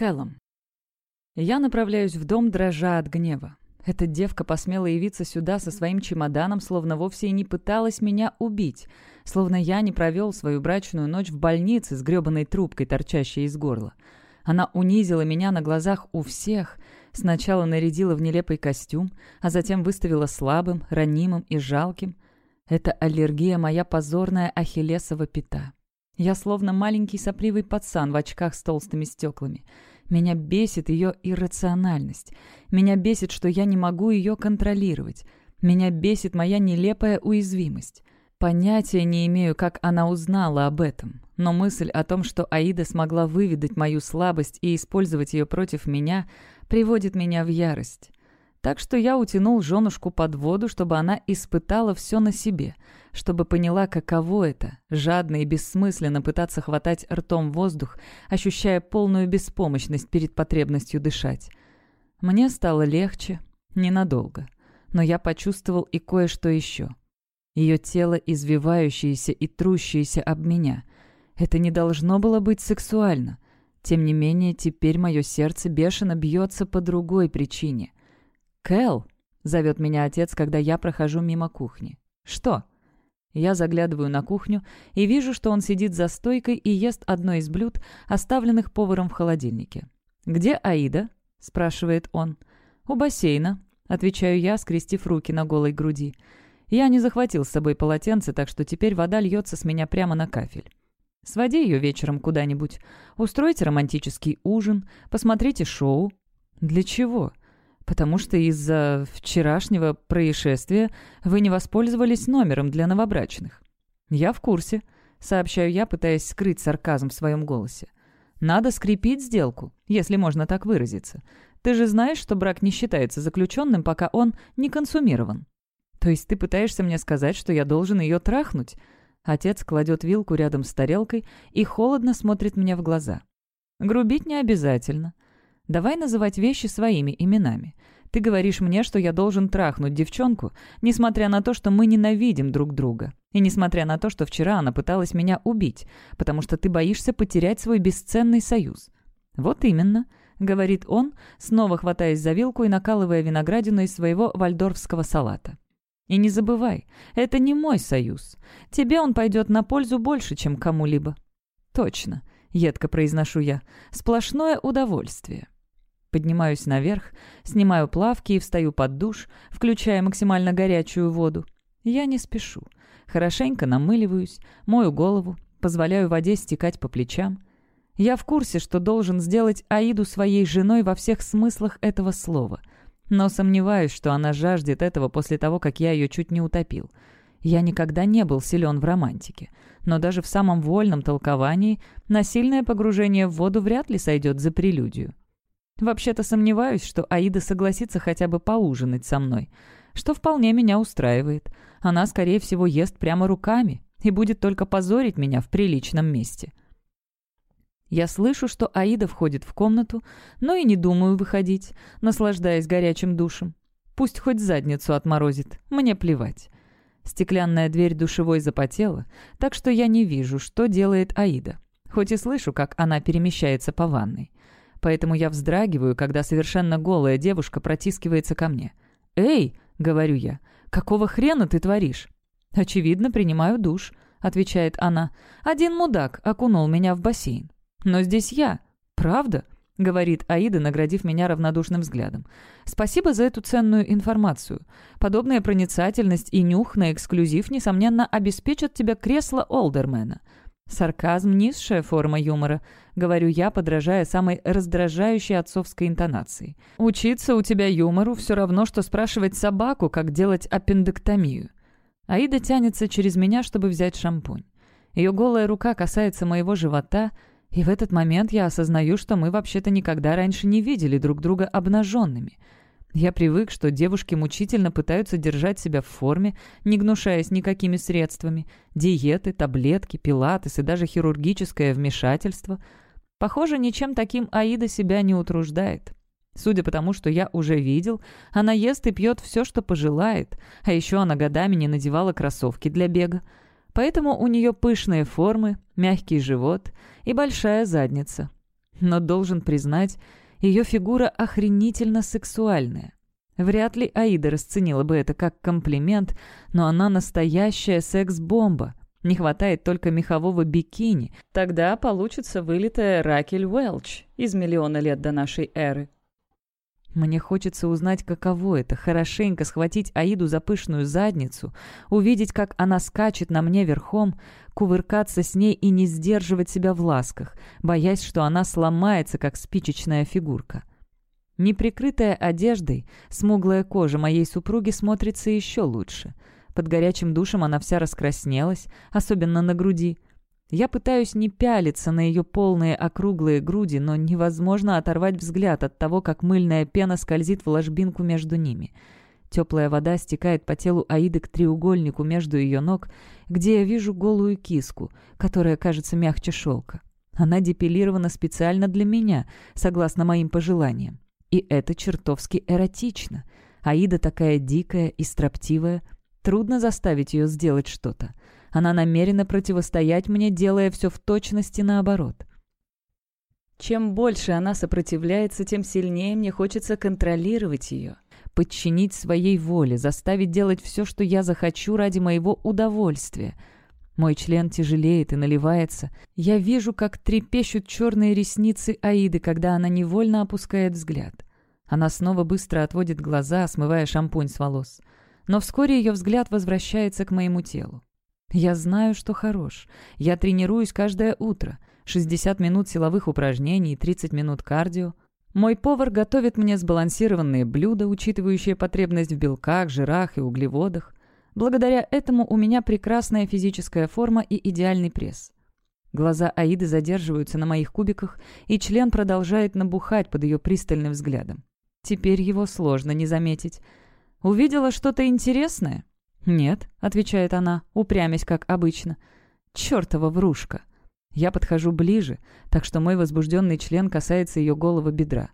Кэллом. Я направляюсь в дом, дрожа от гнева. Эта девка посмела явиться сюда со своим чемоданом, словно вовсе и не пыталась меня убить, словно я не провел свою брачную ночь в больнице с гребаной трубкой, торчащей из горла. Она унизила меня на глазах у всех, сначала нарядила в нелепый костюм, а затем выставила слабым, ранимым и жалким. Это аллергия моя позорная ахиллесова пята. Я словно маленький сопливый пацан в очках с толстыми стеклами. Меня бесит ее иррациональность. Меня бесит, что я не могу ее контролировать. Меня бесит моя нелепая уязвимость. Понятия не имею, как она узнала об этом, но мысль о том, что Аида смогла выведать мою слабость и использовать ее против меня, приводит меня в ярость. Так что я утянул женушку под воду, чтобы она испытала все на себе, чтобы поняла, каково это — жадно и бессмысленно пытаться хватать ртом воздух, ощущая полную беспомощность перед потребностью дышать. Мне стало легче, ненадолго, но я почувствовал и кое-что еще — ее тело, извивающееся и трущееся об меня. Это не должно было быть сексуально. Тем не менее, теперь мое сердце бешено бьется по другой причине. «Кэл!» — зовет меня отец, когда я прохожу мимо кухни. «Что?» Я заглядываю на кухню и вижу, что он сидит за стойкой и ест одно из блюд, оставленных поваром в холодильнике. «Где Аида?» — спрашивает он. «У бассейна», — отвечаю я, скрестив руки на голой груди. Я не захватил с собой полотенце, так что теперь вода льется с меня прямо на кафель. Своди ее вечером куда-нибудь. Устройте романтический ужин, посмотрите шоу. Для чего? Потому что из-за вчерашнего происшествия вы не воспользовались номером для новобрачных. Я в курсе, сообщаю я, пытаясь скрыть сарказм в своем голосе. Надо скрепить сделку, если можно так выразиться. Ты же знаешь, что брак не считается заключенным, пока он не консумирован. «То есть ты пытаешься мне сказать, что я должен ее трахнуть?» Отец кладет вилку рядом с тарелкой и холодно смотрит мне в глаза. «Грубить не обязательно. Давай называть вещи своими именами. Ты говоришь мне, что я должен трахнуть девчонку, несмотря на то, что мы ненавидим друг друга, и несмотря на то, что вчера она пыталась меня убить, потому что ты боишься потерять свой бесценный союз. Вот именно». — говорит он, снова хватаясь за вилку и накалывая виноградину из своего вальдорфского салата. И не забывай, это не мой союз. Тебе он пойдет на пользу больше, чем кому-либо». «Точно», — едко произношу я, — «сплошное удовольствие». Поднимаюсь наверх, снимаю плавки и встаю под душ, включая максимально горячую воду. Я не спешу. Хорошенько намыливаюсь, мою голову, позволяю воде стекать по плечам. Я в курсе, что должен сделать Аиду своей женой во всех смыслах этого слова — но сомневаюсь, что она жаждет этого после того, как я ее чуть не утопил. Я никогда не был силен в романтике, но даже в самом вольном толковании насильное погружение в воду вряд ли сойдет за прелюдию. Вообще-то сомневаюсь, что Аида согласится хотя бы поужинать со мной, что вполне меня устраивает. Она, скорее всего, ест прямо руками и будет только позорить меня в приличном месте. Я слышу, что Аида входит в комнату, но и не думаю выходить, наслаждаясь горячим душем. Пусть хоть задницу отморозит, мне плевать. Стеклянная дверь душевой запотела, так что я не вижу, что делает Аида, хоть и слышу, как она перемещается по ванной. Поэтому я вздрагиваю, когда совершенно голая девушка протискивается ко мне. «Эй!» — говорю я. «Какого хрена ты творишь?» «Очевидно, принимаю душ», — отвечает она. «Один мудак окунул меня в бассейн». «Но здесь я. Правда?» — говорит Аида, наградив меня равнодушным взглядом. «Спасибо за эту ценную информацию. Подобная проницательность и нюх на эксклюзив, несомненно, обеспечат тебе кресло Олдермена». «Сарказм — низшая форма юмора», — говорю я, подражая самой раздражающей отцовской интонации. «Учиться у тебя юмору все равно, что спрашивать собаку, как делать аппендэктомию». Аида тянется через меня, чтобы взять шампунь. Ее голая рука касается моего живота — и в этот момент я осознаю, что мы вообще-то никогда раньше не видели друг друга обнаженными. Я привык, что девушки мучительно пытаются держать себя в форме, не гнушаясь никакими средствами. Диеты, таблетки, пилатес и даже хирургическое вмешательство. Похоже, ничем таким Аида себя не утруждает. Судя по тому, что я уже видел, она ест и пьет все, что пожелает, а еще она годами не надевала кроссовки для бега. Поэтому у нее пышные формы, мягкий живот и большая задница. Но должен признать, ее фигура охренительно сексуальная. Вряд ли Аида расценила бы это как комплимент, но она настоящая секс-бомба. Не хватает только мехового бикини. Тогда получится вылитая Ракель Уэлч из миллиона лет до нашей эры. Мне хочется узнать, каково это, хорошенько схватить Аиду за пышную задницу, увидеть, как она скачет на мне верхом, кувыркаться с ней и не сдерживать себя в ласках, боясь, что она сломается, как спичечная фигурка. Неприкрытая одеждой, смуглая кожа моей супруги смотрится еще лучше. Под горячим душем она вся раскраснелась, особенно на груди – я пытаюсь не пялиться на ее полные округлые груди, но невозможно оторвать взгляд от того, как мыльная пена скользит в ложбинку между ними. Теплая вода стекает по телу Аиды к треугольнику между ее ног, где я вижу голую киску, которая кажется мягче шелка. Она депилирована специально для меня, согласно моим пожеланиям. И это чертовски эротично. Аида такая дикая и строптивая. Трудно заставить ее сделать что-то. Она намерена противостоять мне, делая все в точности наоборот. Чем больше она сопротивляется, тем сильнее мне хочется контролировать ее, подчинить своей воле, заставить делать все, что я захочу ради моего удовольствия. Мой член тяжелеет и наливается. Я вижу, как трепещут черные ресницы Аиды, когда она невольно опускает взгляд. Она снова быстро отводит глаза, смывая шампунь с волос. Но вскоре ее взгляд возвращается к моему телу. Я знаю, что хорош. Я тренируюсь каждое утро. 60 минут силовых упражнений, 30 минут кардио. Мой повар готовит мне сбалансированные блюда, учитывающие потребность в белках, жирах и углеводах. Благодаря этому у меня прекрасная физическая форма и идеальный пресс. Глаза Аиды задерживаются на моих кубиках, и член продолжает набухать под ее пристальным взглядом. Теперь его сложно не заметить. «Увидела что-то интересное?» «Нет», — отвечает она, упрямясь, как обычно. «Чёртова врушка!» Я подхожу ближе, так что мой возбужденный член касается ее голого бедра.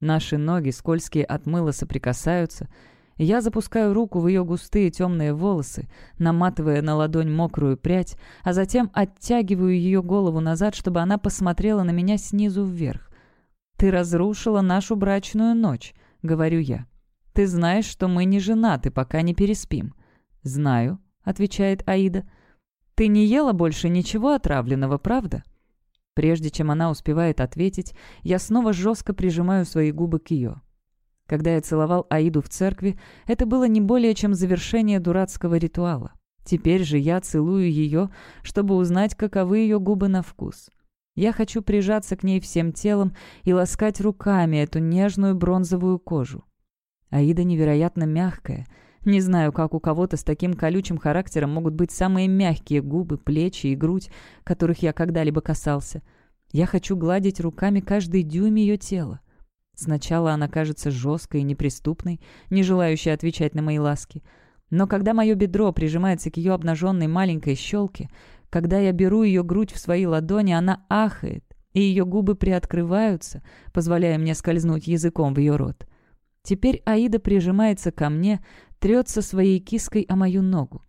Наши ноги, скользкие от мыла, соприкасаются. Я запускаю руку в ее густые темные волосы, наматывая на ладонь мокрую прядь, а затем оттягиваю ее голову назад, чтобы она посмотрела на меня снизу вверх. «Ты разрушила нашу брачную ночь», — говорю я. «Ты знаешь, что мы не женаты, пока не переспим». «Знаю», — отвечает Аида. «Ты не ела больше ничего отравленного, правда?» Прежде чем она успевает ответить, я снова жестко прижимаю свои губы к ее. Когда я целовал Аиду в церкви, это было не более чем завершение дурацкого ритуала. Теперь же я целую ее, чтобы узнать, каковы ее губы на вкус. Я хочу прижаться к ней всем телом и ласкать руками эту нежную бронзовую кожу. Аида невероятно мягкая — не знаю, как у кого-то с таким колючим характером могут быть самые мягкие губы, плечи и грудь, которых я когда-либо касался. Я хочу гладить руками каждый дюйм ее тела. Сначала она кажется жесткой и неприступной, не желающей отвечать на мои ласки. Но когда мое бедро прижимается к ее обнаженной маленькой щелке, когда я беру ее грудь в свои ладони, она ахает, и ее губы приоткрываются, позволяя мне скользнуть языком в ее рот. Теперь Аида прижимается ко мне, трется своей киской о мою ногу.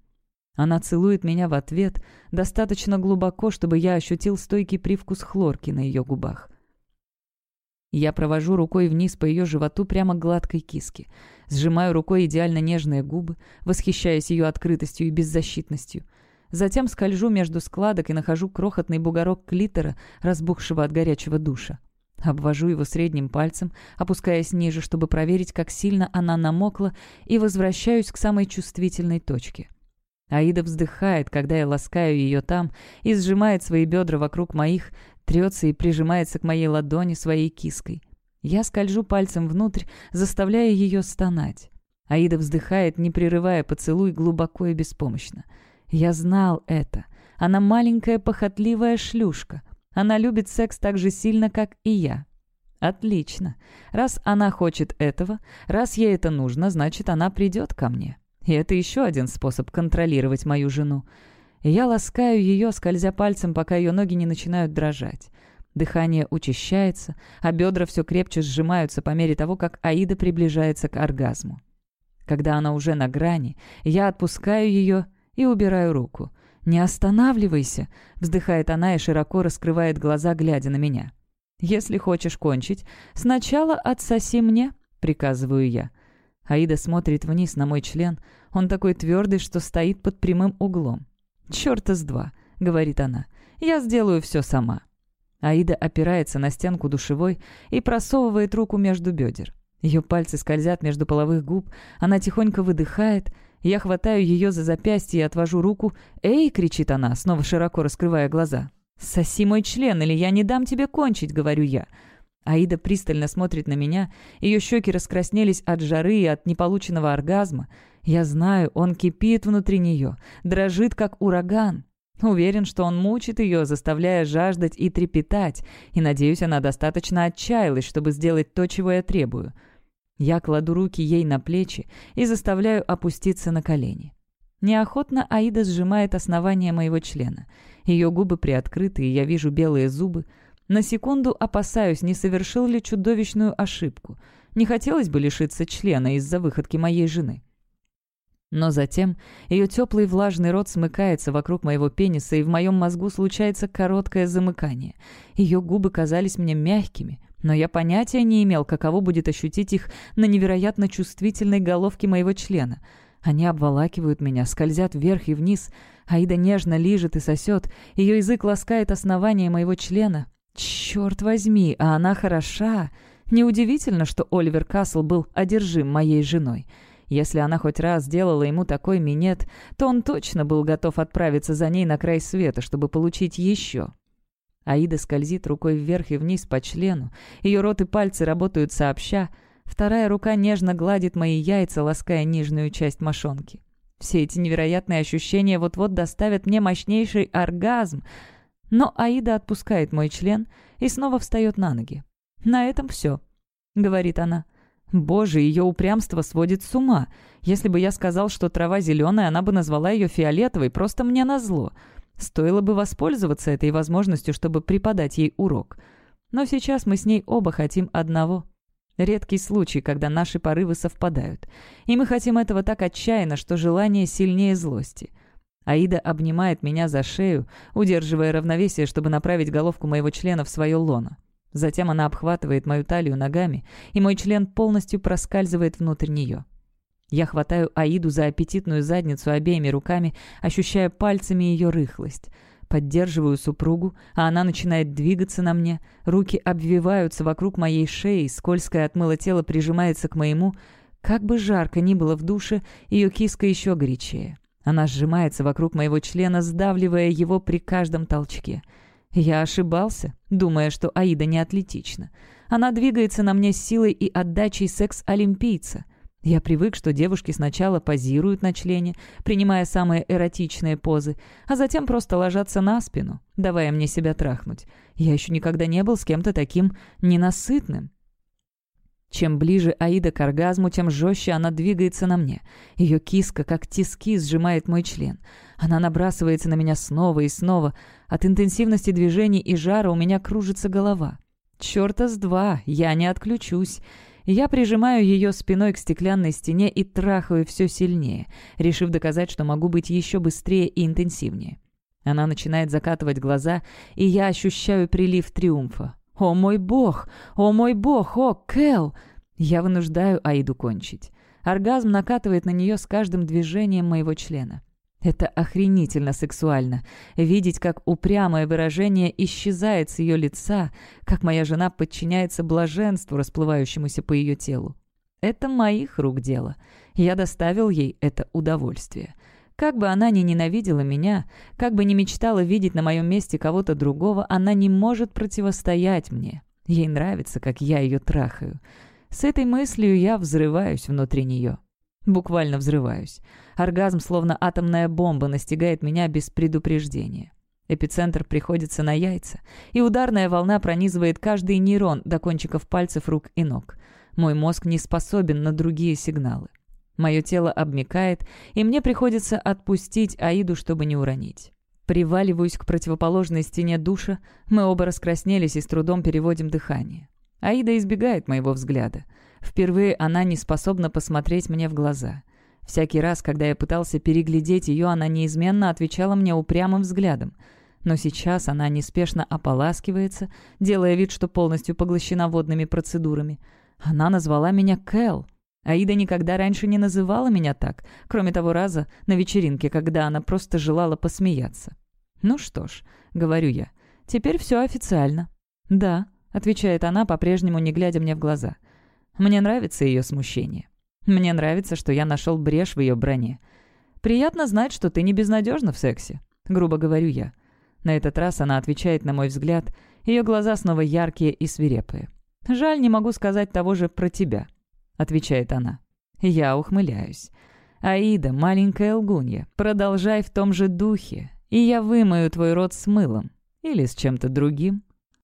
Она целует меня в ответ достаточно глубоко, чтобы я ощутил стойкий привкус хлорки на ее губах. Я провожу рукой вниз по ее животу прямо к гладкой киске. Сжимаю рукой идеально нежные губы, восхищаясь ее открытостью и беззащитностью. Затем скольжу между складок и нахожу крохотный бугорок клитора, разбухшего от горячего душа. Обвожу его средним пальцем, опускаясь ниже, чтобы проверить, как сильно она намокла, и возвращаюсь к самой чувствительной точке. Аида вздыхает, когда я ласкаю ее там, и сжимает свои бедра вокруг моих, трется и прижимается к моей ладони своей киской. Я скольжу пальцем внутрь, заставляя ее стонать. Аида вздыхает, не прерывая поцелуй, глубоко и беспомощно. Я знал это. Она маленькая похотливая шлюшка — она любит секс так же сильно, как и я. Отлично. Раз она хочет этого, раз ей это нужно, значит, она придет ко мне. И это еще один способ контролировать мою жену. я ласкаю ее, скользя пальцем, пока ее ноги не начинают дрожать. Дыхание учащается, а бедра все крепче сжимаются по мере того, как Аида приближается к оргазму. Когда она уже на грани, я отпускаю ее и убираю руку — «Не останавливайся!» — вздыхает она и широко раскрывает глаза, глядя на меня. «Если хочешь кончить, сначала отсоси мне», — приказываю я. Аида смотрит вниз на мой член. Он такой твердый, что стоит под прямым углом. «Чёрта с два», — говорит она. «Я сделаю все сама». Аида опирается на стенку душевой и просовывает руку между бедер. Ее пальцы скользят между половых губ, она тихонько выдыхает. Я хватаю ее за запястье и отвожу руку. «Эй!» — кричит она, снова широко раскрывая глаза. «Соси мой член, или я не дам тебе кончить», — говорю я. Аида пристально смотрит на меня, ее щеки раскраснелись от жары и от неполученного оргазма. Я знаю, он кипит внутри нее, дрожит, как ураган. Уверен, что он мучит ее, заставляя жаждать и трепетать, и, надеюсь, она достаточно отчаялась, чтобы сделать то, чего я требую. Я кладу руки ей на плечи и заставляю опуститься на колени. Неохотно Аида сжимает основание моего члена. Ее губы приоткрыты, и я вижу белые зубы — на секунду опасаюсь, не совершил ли чудовищную ошибку. Не хотелось бы лишиться члена из-за выходки моей жены. Но затем ее теплый влажный рот смыкается вокруг моего пениса, и в моем мозгу случается короткое замыкание. Ее губы казались мне мягкими, но я понятия не имел, каково будет ощутить их на невероятно чувствительной головке моего члена. Они обволакивают меня, скользят вверх и вниз. Аида нежно лижет и сосет, ее язык ласкает основание моего члена, Черт возьми, а она хороша. Неудивительно, что Оливер Касл был одержим моей женой. Если она хоть раз сделала ему такой минет, то он точно был готов отправиться за ней на край света, чтобы получить еще. Аида скользит рукой вверх и вниз по члену. Ее рот и пальцы работают сообща. Вторая рука нежно гладит мои яйца, лаская нижнюю часть мошонки. Все эти невероятные ощущения вот-вот доставят мне мощнейший оргазм — но Аида отпускает мой член и снова встает на ноги. «На этом все», — говорит она. «Боже, ее упрямство сводит с ума. Если бы я сказал, что трава зеленая, она бы назвала ее фиолетовой, просто мне назло. Стоило бы воспользоваться этой возможностью, чтобы преподать ей урок. Но сейчас мы с ней оба хотим одного. Редкий случай, когда наши порывы совпадают. И мы хотим этого так отчаянно, что желание сильнее злости. Аида обнимает меня за шею, удерживая равновесие, чтобы направить головку моего члена в свое лоно. Затем она обхватывает мою талию ногами, и мой член полностью проскальзывает внутрь нее. Я хватаю Аиду за аппетитную задницу обеими руками, ощущая пальцами ее рыхлость. Поддерживаю супругу, а она начинает двигаться на мне. Руки обвиваются вокруг моей шеи, скользкое от мыла тело прижимается к моему. Как бы жарко ни было в душе, ее киска еще горячее. Она сжимается вокруг моего члена, сдавливая его при каждом толчке. Я ошибался, думая, что Аида не атлетична. Она двигается на мне с силой и отдачей секс-олимпийца. Я привык, что девушки сначала позируют на члене, принимая самые эротичные позы, а затем просто ложатся на спину, давая мне себя трахнуть. Я еще никогда не был с кем-то таким ненасытным. Чем ближе Аида к оргазму, тем жестче она двигается на мне. Ее киска, как тиски, сжимает мой член. Она набрасывается на меня снова и снова. От интенсивности движений и жара у меня кружится голова. Черта с два, я не отключусь. Я прижимаю ее спиной к стеклянной стене и трахаю все сильнее, решив доказать, что могу быть еще быстрее и интенсивнее. Она начинает закатывать глаза, и я ощущаю прилив триумфа. «О мой бог! О мой бог! О, Кэл!» Я вынуждаю Аиду кончить. Оргазм накатывает на нее с каждым движением моего члена. Это охренительно сексуально. Видеть, как упрямое выражение исчезает с ее лица, как моя жена подчиняется блаженству, расплывающемуся по ее телу. Это моих рук дело. Я доставил ей это удовольствие. Как бы она ни ненавидела меня, как бы ни мечтала видеть на моем месте кого-то другого, она не может противостоять мне. Ей нравится, как я ее трахаю. С этой мыслью я взрываюсь внутри нее. Буквально взрываюсь. Оргазм, словно атомная бомба, настигает меня без предупреждения. Эпицентр приходится на яйца, и ударная волна пронизывает каждый нейрон до кончиков пальцев рук и ног. Мой мозг не способен на другие сигналы. Мое тело обмикает, и мне приходится отпустить Аиду, чтобы не уронить. Приваливаюсь к противоположной стене душа, мы оба раскраснелись и с трудом переводим дыхание. Аида избегает моего взгляда. Впервые она не способна посмотреть мне в глаза. Всякий раз, когда я пытался переглядеть ее, она неизменно отвечала мне упрямым взглядом. Но сейчас она неспешно ополаскивается, делая вид, что полностью поглощена водными процедурами. Она назвала меня Кэл. Аида никогда раньше не называла меня так, кроме того раза на вечеринке, когда она просто желала посмеяться. «Ну что ж», — говорю я, — «теперь все официально». «Да», — отвечает она, по-прежнему не глядя мне в глаза. Мне нравится ее смущение. Мне нравится, что я нашел брешь в ее броне. «Приятно знать, что ты не безнадежна в сексе», — грубо говорю я. На этот раз она отвечает на мой взгляд. Ее глаза снова яркие и свирепые. «Жаль, не могу сказать того же про тебя», — отвечает она. Я ухмыляюсь. «Аида, маленькая лгунья, продолжай в том же духе, и я вымою твой рот с мылом. Или с чем-то другим».